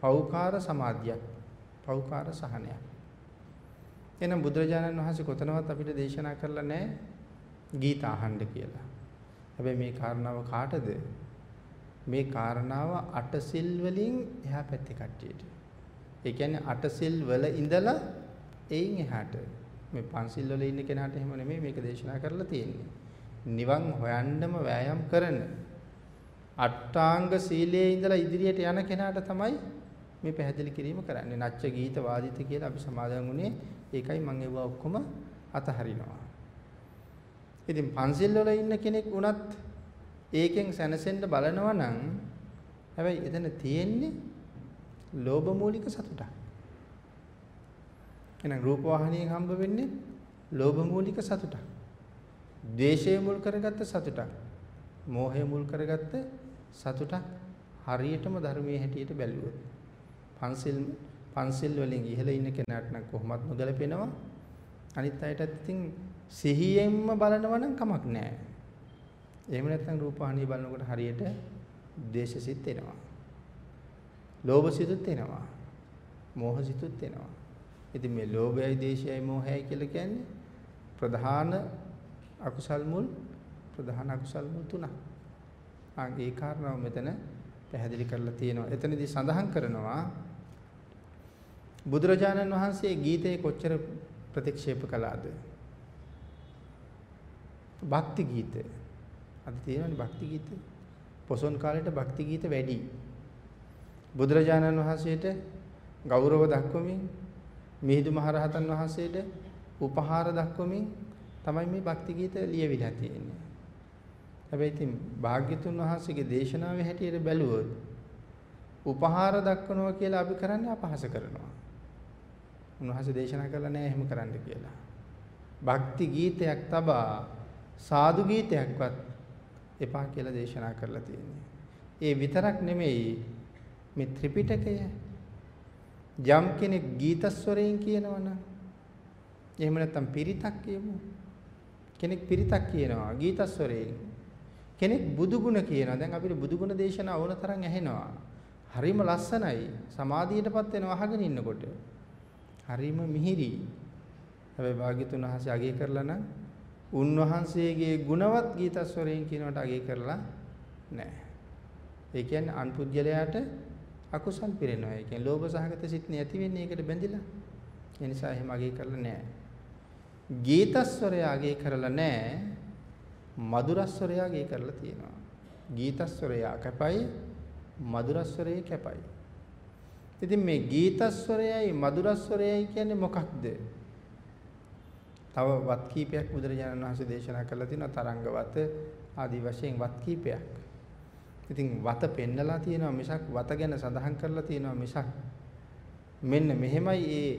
පෞකාර සමාධියක්, පෞකාර සහනයක්. එහෙනම් බුදුරජාණන් වහන්සේ කොතනවත් අපිට දේශනා කරලා නැහැ ගීත අහන්න කියලා. හැබැයි මේ කාරණාව කාටද? මේ කාරණාව අටසිල් වලින් එහා පැත්තේ කට්ටියට. ඒ කියන්නේ අටසිල් වල ඉඳලා එයින් එහාට මේ පන්සිල් වල ඉන්න කෙනාට එහෙම නෙමෙයි මේක දේශනා කරලා තියෙන්නේ. නිවන් හොයන්නම වෑයම් කරන අට්ටාංග සීලයේ ඉඳලා ඉදිරියට යන කෙනාට තමයි මේ පැහැදිලි කිරීම කරන්නේ. නච්ච ගීත වාදිත කියලා අපි සමාදන් වුණේ ඒකයි මම ඒවා ඔක්කොම අතහරිනවා. ඉතින් පන්සිල් වල ඉන්න කෙනෙක් වුණත් ඒකෙන් සැනසෙන්න බලනවා නම් හැබැයි එතන තියෙන්නේ ලෝභ මූලික සතුටක්. එහෙනම් රූප වාහනියෙන් හම්බ වෙන්නේ ලෝභ මූලික සතුටක්. ද්වේෂය මුල් කරගත්ත සතුටක්. මෝහය මුල් කරගත්ත සතුටක් හරියටම ධර්මයේ හැටියට බැලුවොත් පන්සිල් පන්සිල් වලින් ඉහළ ඉන්න කෙනාට නම් කොහොමත් නොගැලපෙනවා අනිත් අයටත් ඉතින් සිහියෙන්ම බලනවා නම් කමක් නැහැ. එහෙම නැත්නම් රූපහානිය බලනකොට හරියට ද්වේෂසිත එනවා. ලෝභසිතුත් එනවා. මෝහසිතුත් එනවා. ඉතින් මේ ලෝභයයි, ද්වේෂයයි, මෝහයයි කියලා කියන්නේ ප්‍රධාන අකුසල් මුල් ප්‍රධාන අකුසල් මුල් තුනක්. ආ ඒ කාරණාව මෙතන පැහැදිලි කරලා තියෙනවා. එතනදී සඳහන් කරනවා බුදුරජාණන් වහන්සේ ගීතේ කොච්චර ප්‍රතික්ෂේප කළාද? භක්ති ගීත. අද තියෙනවනේ භක්ති ගීත. පොසොන් කාලේට භක්ති ගීත වැඩි. බුදුරජාණන් වහන්සේට ගෞරව දක්වමින් මිහිඳු මහරහතන් වහන්සේට උපහාර දක්වමින් තමයි මේ භක්ති ගීත ලියවිලා තියෙන්නේ. හැබැයි ඉතින් භාග්‍යතුන් වහන්සේගේ දේශනාවේ හැටියට බැලුවොත් උපහාර දක්වනවා කියලා අපි කරන්නේ අපහාස කරනවා. උන්වහන්සේ දේශනා කළා නෑ එහෙම කරන්න කියලා. භක්ති ගීතයක් තබා සාදු ගීතයක්වත් එපා කියලා දේශනා කරලා තියෙන්නේ. ඒ විතරක් නෙමෙයි මේ ත්‍රිපිටකය යම් කෙනෙක් ගීත ස්වරයෙන් කියනවනම් එහෙම නැත්නම් පිරිතක් කියමු කෙනෙක් පිරිතක් කියනවා ගීතස්වරයෙන්. කෙනෙක් බුදු ගුණ කියනවා. දැන් අපිට බුදු ගුණ දේශනා ඕන තරම් ඇහෙනවා. හරිම ලස්සනයි. සමාධියටපත් වෙනවා අහගෙන ඉන්නකොට. හරිම මිහිරි. හැබැයි භාග්‍යතුන් වහන්සේ අගය කරලා නම් උන්වහන්සේගේ ගුණවත් ගීතස්වරයෙන් කියනවට අගය කරලා නැහැ. ඒ කියන්නේ අන්පුජ්‍යලයාට අකුසල් පිරෙනවා. ඒ කියන්නේ ලෝභ සහගත සිත් නැති වෙන්නේ ඒකට බැඳිලා. ඒ නිසා එහෙම අගය කරලා නැහැ. ගීතස්වරය අගය කරලා නැහැ. මధుරස්වරය අගය කරලා තියෙනවා. ගීතස්වරය කැපයි මధుරස්වරය කැපයි. ඉතින් මේ ගීතස්වරයයි මధుරස්වරයයි කියන්නේ මොකක්ද? තව වත් කීපයක් බුදුරජාණන් වහන්සේ දේශනා කළා තියෙනවා තරංගවත ආදී වශයෙන් වත් කීපයක්. ඉතින් වත පෙන්නලා තියෙනවා මිසක් වත ගැන සඳහන් කරලා තියෙනවා මිසක් මෙන්න මෙහෙමයි ඒ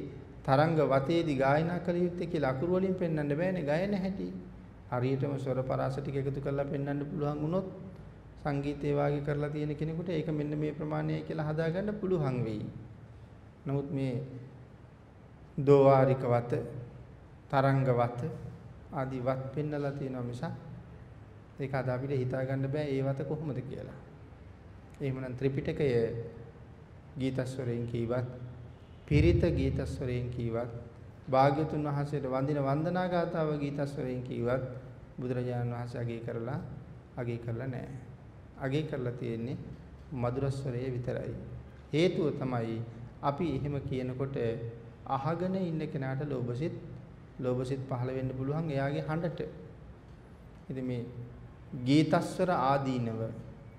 තරංග වතේදී ගායනා කළ යුත්තේ කියලා අකුරු වලින් පෙන්වන්න බෑනේ ගායන හැටි. හරියටම ස්වර පරාස ටික එකතු කරලා පෙන්වන්න පුළුවන් වුණොත් සංගීතය වාගේ කරලා තියෙන කෙනෙකුට ඒක මෙන්න මේ ප්‍රමාණයයි කියලා හදාගන්න පුළුවන් වෙයි. නමුත් මේ දෝවාරික වත, තරංග වත ආදී වත් පෙන්නලා තියෙනවා මිසක් ඒක අද අපිට හිතා ගන්න බෑ ඒ වත කොහොමද කියලා. එහෙමනම් ත්‍රිපිටකය ගීතස්වරයෙන් කීවත්, පිරිත ගීතස්වරයෙන් කීවත්, භාග්‍යතුන් වහන්සේට වන්දින වන්දනා ගාතාව ගීතස්වරයෙන් කීවත් බුදුරජාණන් වහන්සේ අගය කරලා අගය කරලා නැහැ. අගය කරලා තියෙන්නේ මధుරස්වරයේ විතරයි. හේතුව තමයි අපි එහෙම කියනකොට අහගෙන ඉන්න කෙනාට ලෝභසිත ලෝභසිත පහළ වෙන්න පුළුවන් එයාගේ හඬට. ඉතින් මේ ගීතස්වර ආදීනව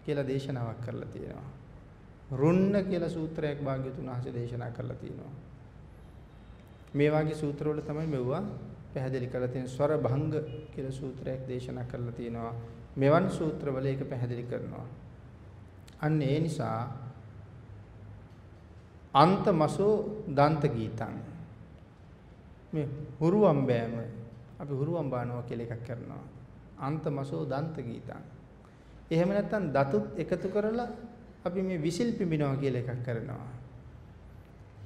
කියලා දේශනාවක් කරලා තියෙනවා. රුන්න කියලා සූත්‍රයක් භාග්‍යතුන් වහන්සේ දේශනා කරලා තියෙනවා. මේ වගේ සූත්‍රවල තමයි මෙවුවා පැහැදිලි කරලා තියෙන ස්වර භංග කියලා සූත්‍රයක් දේශනා කරලා තියෙනවා. මෙවන් සූත්‍රවල ඒක පැහැදිලි කරනවා. අන්න ඒ නිසා අන්තමසෝ දන්ත ගීතං මේ හුරුවම් බෑම අපි හුරුවම් බානවා කියලා එකක් කරනවා. අන්තමසෝ දන්ත ගීතං. එහෙම නැත්නම් දතුත් එකතු කරලා අපි මේ විසිල් පිඹිනවා කියලා එකක් කරනවා.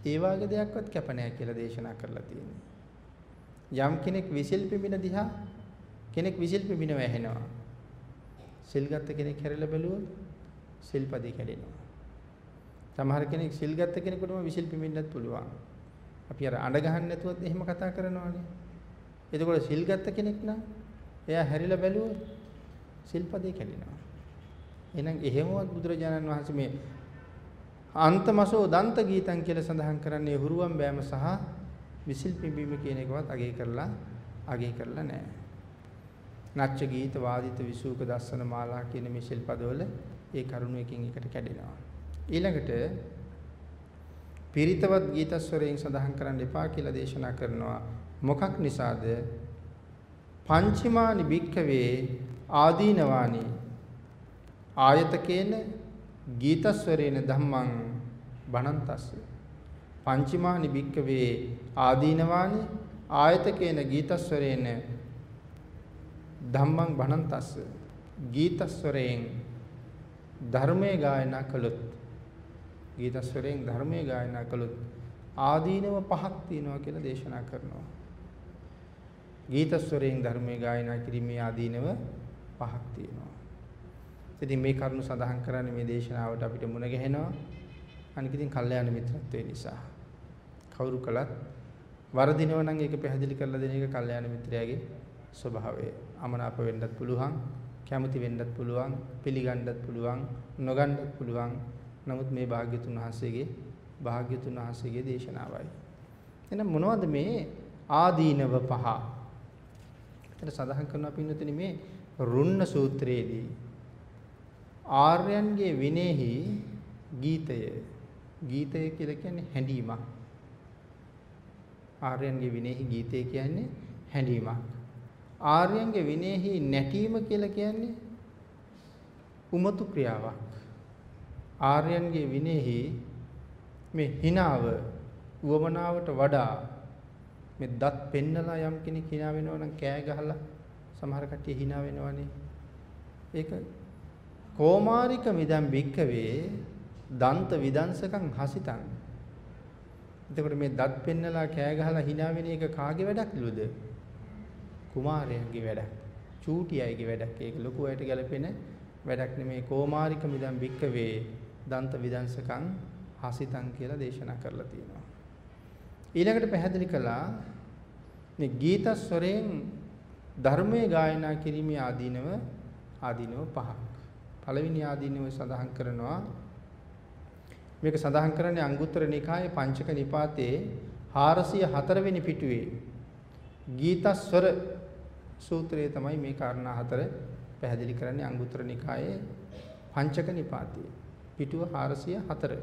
ඒ වගේ දෙයක්වත් කැප නැහැ කියලා දේශනා කරලා තියෙනවා. යම් කෙනෙක් විසිල් පිඹින දිහා කෙනෙක් විසිල් පිඹිනව ඇහෙනවා. සිල් ගත්ත කෙනෙක් හැරිලා බැලුවොත් සිල්පදේ කැඩෙනවා. සමහර කෙනෙක් සිල් ගත්ත කෙනෙකුටම විසිල් පිඹින්නත් පුළුවන්. අපි අර අඬ ගහන්න නැතුවත් එහෙම කතා කරනවානේ. එතකොට සිල් ගත්ත කෙනෙක් නම් එයා හැරිලා බැලුවොත් සිල්පදේ කැඩෙනවා. එහෙනම් එහෙමවත් බුදුරජාණන් වහන්සේ මේ අන්තමසෝ දන්ත ගීතං කියලා සඳහන් කරන්නේ හුරුවම් බෑම සහ විසිල් පිඹීම කියන එකවත් අගේ කරලා අගේ කරලා නැහැ. නච්ච ගීත වාදිත විසූක දස්සන මාලා කියන මේ ශිල්පදවල ඒ කරුණු එකින් එකට කැඩෙනවා. ඊළඟට පිරිතවත් ගීතස්වරයෙන් සඳහන් කරන්න එපා කියලා දේශනා කරනවා. මොකක් නිසාද? පංචමානි භික්ඛවේ ආදීනවානි ආයතකේන ගීතස්වරේන ධම්මං බණන්තස්ස පංචමානි භික්ඛවේ ආදීනවානි ආයතකේන ගීතස්වරේන ධම්මං බණන්තස්ස. ගීතස්වරයෙන් ධර්මයේ ගායනා කළොත් ගීතස්වරයෙන් ධර්මයේ ගායනා කළොත් ආදීනව පහක් තියෙනවා කියලා දේශනා කරනවා. ගීතස්වරයෙන් ධර්මයේ ගායනා කිරීමේ ආදීනව පහක් තියෙනවා. ඉතින් මේ කරුණු සඳහන් කරන්නේ මේ දේශනාවට අපිට මුණ ගැහෙනවා. අනික ඉතින් කල්යාණ මිත්‍රත්වයේ නිසා. කවුරු කළත් වරදිනව නම් ඒක පැහැදිලි කරලා දෙන එක කල්යාණ මිත්‍රයාගේ ස්වභාවය. අමනාප වෙන්නත් පුළුවන්, කැමති වෙන්නත් පුළුවන්, පිළිගන්නත් පුළුවන්, නොගන්නත් පුළුවන්. නමුත් මේ භාග්‍යතුන් වහන්සේගේ භාග්‍යතුන් වහන්සේගේ දේශනාවයි. එහෙනම් මොනවද මේ ආදීනව පහ? එතන සඳහන් කරනවා පින්නතුනි මේ රුන්න සූත්‍රයේදී ආර්යයන්ගේ විනේහි ගීතය ගීතය කියලා කියන්නේ හැඬීමක් ආර්යයන්ගේ විනේහි ගීතය කියන්නේ හැඬීමක් ආර්යයන්ගේ විනයෙහි නැටීම කියලා කියන්නේ උමතු ක්‍රියාවක්. ආර්යයන්ගේ විනයෙහි මේ හිනාව උවමනාවට වඩා මේ දත් පෙන්නලා යම් කෙනෙක් hina වෙනවා නම් කෑ ගහලා සමහර කට්ටිය hina වෙනවනේ. ඒක කෝමාරික මිදම් බික්කවේ දන්ත විදංශකම් හසිතං. එතකොට මේ දත් පෙන්නලා කෑ ගහලා hina වෙන එක කාගේ වැඩක්ලුද? කුමාරයන්ගේ වැඩක්. චූටි අයගේ වැඩක්. ඒක ලොකු අයට ගැලපෙන වැඩක් නෙමේ. කෝමාරික මිදම් වික්කවේ දන්ත විදංශකම් හසිතං කියලා දේශනා කරලා තියෙනවා. ඊළඟට පැහැදිලි කළා මේ ගීත ස්වරයෙන් ධර්මයේ ගායනා කිරීමේ ආදීනව ආදීනව පහක්. පළවෙනි ආදීනව සඳහන් කරනවා මේක සඳහන් කරන්නේ අංගුත්තර නිකායේ පංචක නිපාතේ 404 වෙනි පිටුවේ ගීතස්වර සූත්‍රයේ තමයි මේ කාරණා හතර පැහැදිලි කරන්නේ. අංගුත්තර නිකායේ පංචක නිපාතයේ. පිටුව 404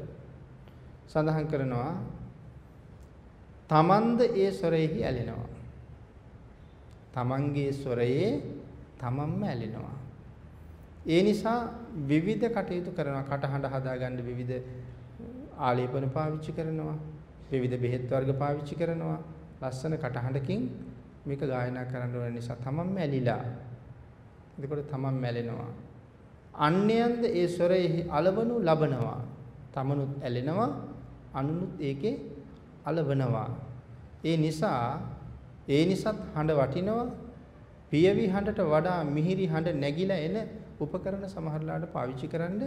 සඳහන් කරනවා තමන්ද ඒ ස්වරයෙහි ඇලෙනවා. තමන්ගේ ස්වරයේ තමන්ම ඇලෙනවා. ඒ නිසා විවිධ කටයුතු කරනවා. කටහඬ හදාගන්න විවිධ ආලේපන පාවිච්චි කරනවා. විවිධ බෙහෙත් වර්ග පාවිච්චි කරනවා. ලස්සන කටහඬකින් මේක ගායනා කරන්න ඕන නිසා තමන් මැලිලා. එතකොට තමන් මැලෙනවා. අන්‍යයන්ද ඒ ස්වරයේ అలවනු ලබනවා. තමනුත් ඇලෙනවා, අනුනුත් ඒකේ అలවනවා. ඒ නිසා ඒ නිසාත් හඬ වටිනවා. පියවි හඬට වඩා මිහිරි හඬ නැగిලා එන උපකරණ සමහරලාට පාවිච්චි කරන්න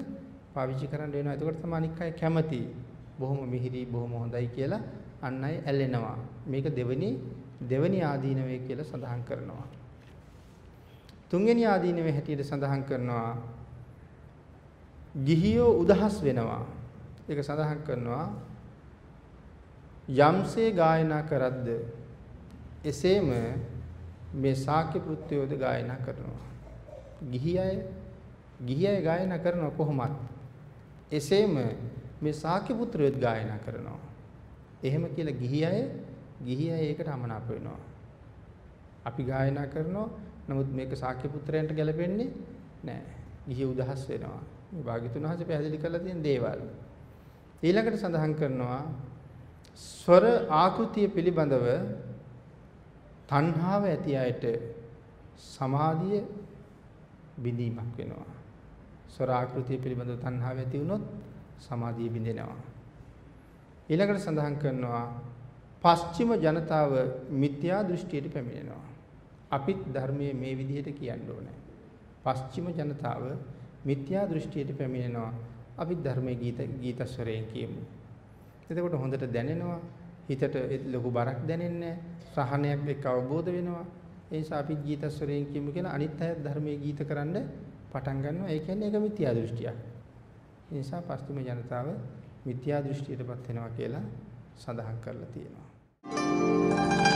පාවිච්චි කරන්න වෙනවා. එතකොට තමයි අනික් අය කැමති. බොහොම මිහිරි, බොහොම හොඳයි කියලා අන් අය ඇලෙනවා. මේක දෙවෙනි දෙවෙනි ආදීනවේ කියලා සඳහන් කරනවා. තුන්වෙනි ආදීනවේ හැටියට සඳහන් කරනවා ගිහියෝ උදහස් වෙනවා. ඒක සඳහන් කරනවා යම්සේ ගායනා කරද්ද එසේම මේ ශාක්‍ය පුත්‍රයෝද ගායනා කරනවා. ගිහි අය ගිහි අය ගායනා කරනවා කොහොමත් එසේම මේ ශාක්‍ය පුත්‍රයෝත් ගායනා කරනවා. එහෙම කියලා ගිහි අය ගිහි අය ඒකට අමනාප වෙනවා. අපි ගායනා කරනවා නමුත් මේක ශාක්‍ය පුත්‍රයන්ට ගැලපෙන්නේ නැහැ. ගිහි උදහස් වෙනවා. මේ භාග්‍යතුන් වහන්සේ පැහැදිලි කරලා තියෙන දේවල්. ඊළඟට සඳහන් කරනවා ස්වර ආකෘතිය පිළිබඳව තණ්හාව ඇති අයට සමාධිය බිඳීමක් වෙනවා. ස්වර ආකෘතිය පිළිබඳව තණ්හාව ඇති වුණොත් සමාධිය බිඳෙනවා. ඊළඟට සඳහන් කරනවා පස්චිම ජනතාව මිත්‍යා දෘෂ්ටියට පැමිණෙනවා. අපිත් ධර්මයේ මේ විදිහට කියන්න ඕනේ. පස්චිම ජනතාව මිත්‍යා දෘෂ්ටියට පැමිණෙනවා. අපිත් ධර්මයේ ගීත ගීතස්වරයෙන් කියමු. එතකොට හොඳට දැනෙනවා. හිතට ලොකු බරක් දැනෙන්නේ සහනයක් එක්ක අවබෝධ වෙනවා. ඒ නිසා අපි ගීතස්වරයෙන් කියමු කියලා අනිත් අය ධර්මයේ ගීත කරන්න පටන් ගන්නවා. ඒ කියන්නේ ඒක මිත්‍යා දෘෂ්ටියක්. ඒ නිසා පස්තුම ජනතාව මිත්‍යා දෘෂ්ටියටපත් වෙනවා කියලා සඳහන් කරලා තියෙනවා. あっ!